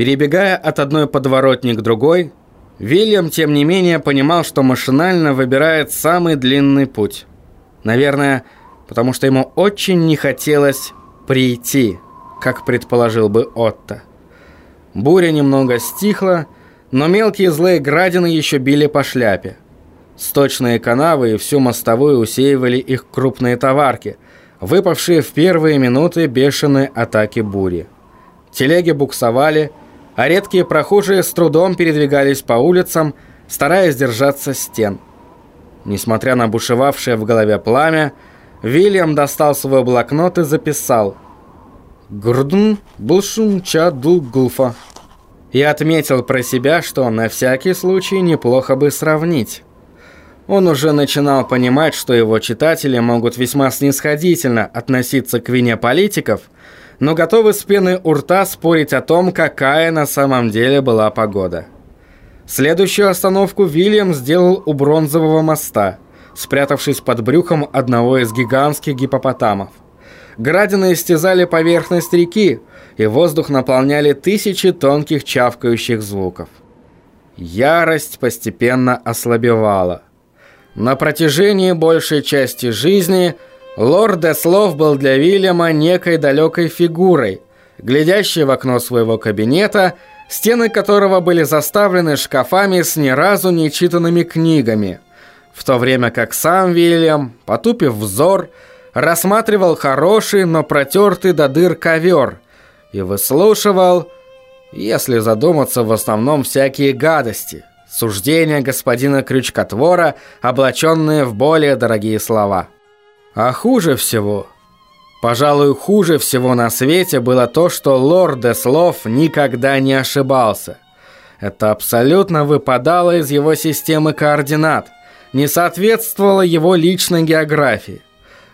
Перебегая от одной подворотни к другой, Вильям, тем не менее, понимал, что машинально выбирает самый длинный путь. Наверное, потому что ему очень не хотелось прийти, как предположил бы Отто. Буря немного стихла, но мелкие злые градины еще били по шляпе. Сточные канавы и всю мостовую усеивали их крупные товарки, выпавшие в первые минуты бешеной атаки бури. Телеги буксовали, а редкие прохожие с трудом передвигались по улицам, стараясь держаться стен. Несмотря на бушевавшее в голове пламя, Вильям достал свой блокнот и записал «Грдун булшум чаду гулфа». И отметил про себя, что на всякий случай неплохо бы сравнить. Он уже начинал понимать, что его читатели могут весьма снисходительно относиться к вине политиков – но готовы с пены у рта спорить о том, какая на самом деле была погода. Следующую остановку Вильям сделал у Бронзового моста, спрятавшись под брюхом одного из гигантских гипопотамов. Градины истязали поверхность реки, и воздух наполняли тысячи тонких чавкающих звуков. Ярость постепенно ослабевала. На протяжении большей части жизни – Лорд Деслов был для Вильяма некой далекой фигурой, глядящей в окно своего кабинета, стены которого были заставлены шкафами с ни разу не читанными книгами, в то время как сам Вильям, потупив взор, рассматривал хороший, но протертый до дыр ковер и выслушивал, если задуматься, в основном всякие гадости, суждения господина Крючкотвора, облаченные в более дорогие слова. А хуже всего, пожалуй, хуже всего на свете было то, что лорд Деслов никогда не ошибался. Это абсолютно выпадало из его системы координат, не соответствовало его личной географии.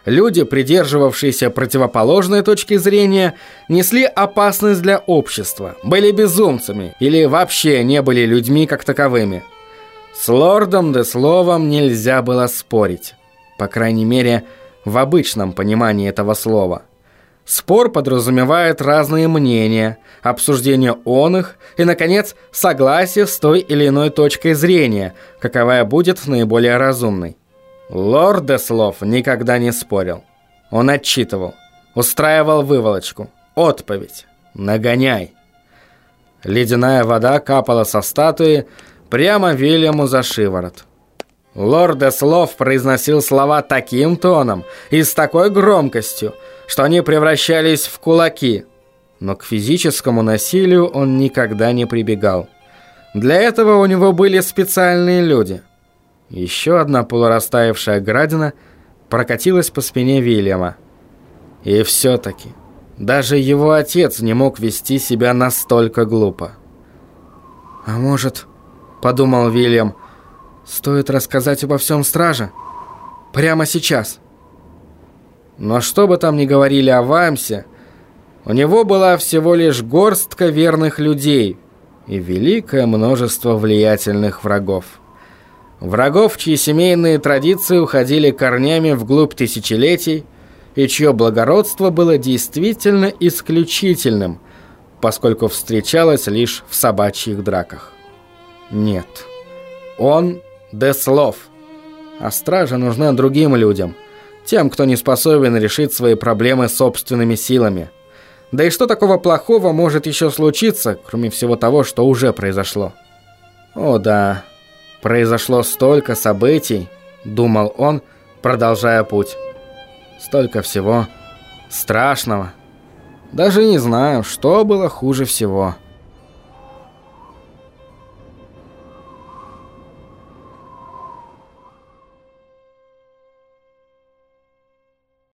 Люди, придерживавшиеся противоположной точки зрения, несли опасность для общества, были безумцами или вообще не были людьми как таковыми. С лордом Десловом нельзя было спорить. По крайней мере, в обычном понимании этого слова. Спор подразумевает разные мнения, обсуждение он их и, наконец, согласие с той или иной точкой зрения, каковая будет наиболее разумной. Лорд Деслов никогда не спорил. Он отчитывал, устраивал выволочку, отповедь, нагоняй. Ледяная вода капала со статуи прямо Вильяму за шиворот. Лорд Эслов произносил слова таким тоном и с такой громкостью, что они превращались в кулаки. Но к физическому насилию он никогда не прибегал. Для этого у него были специальные люди. Еще одна полурастаявшая градина прокатилась по спине Вильяма. И все-таки даже его отец не мог вести себя настолько глупо. «А может, — подумал Вильям, — Стоит рассказать обо всем страже. Прямо сейчас. Но что бы там ни говорили о Вамсе, у него была всего лишь горстка верных людей и великое множество влиятельных врагов. Врагов, чьи семейные традиции уходили корнями вглубь тысячелетий, и чье благородство было действительно исключительным, поскольку встречалось лишь в собачьих драках. Нет, он Деслов. А стража нужна другим людям. Тем, кто не способен решить свои проблемы собственными силами. Да и что такого плохого может еще случиться, кроме всего того, что уже произошло? О да, произошло столько событий, думал он, продолжая путь. Столько всего страшного. Даже не знаю, что было хуже всего.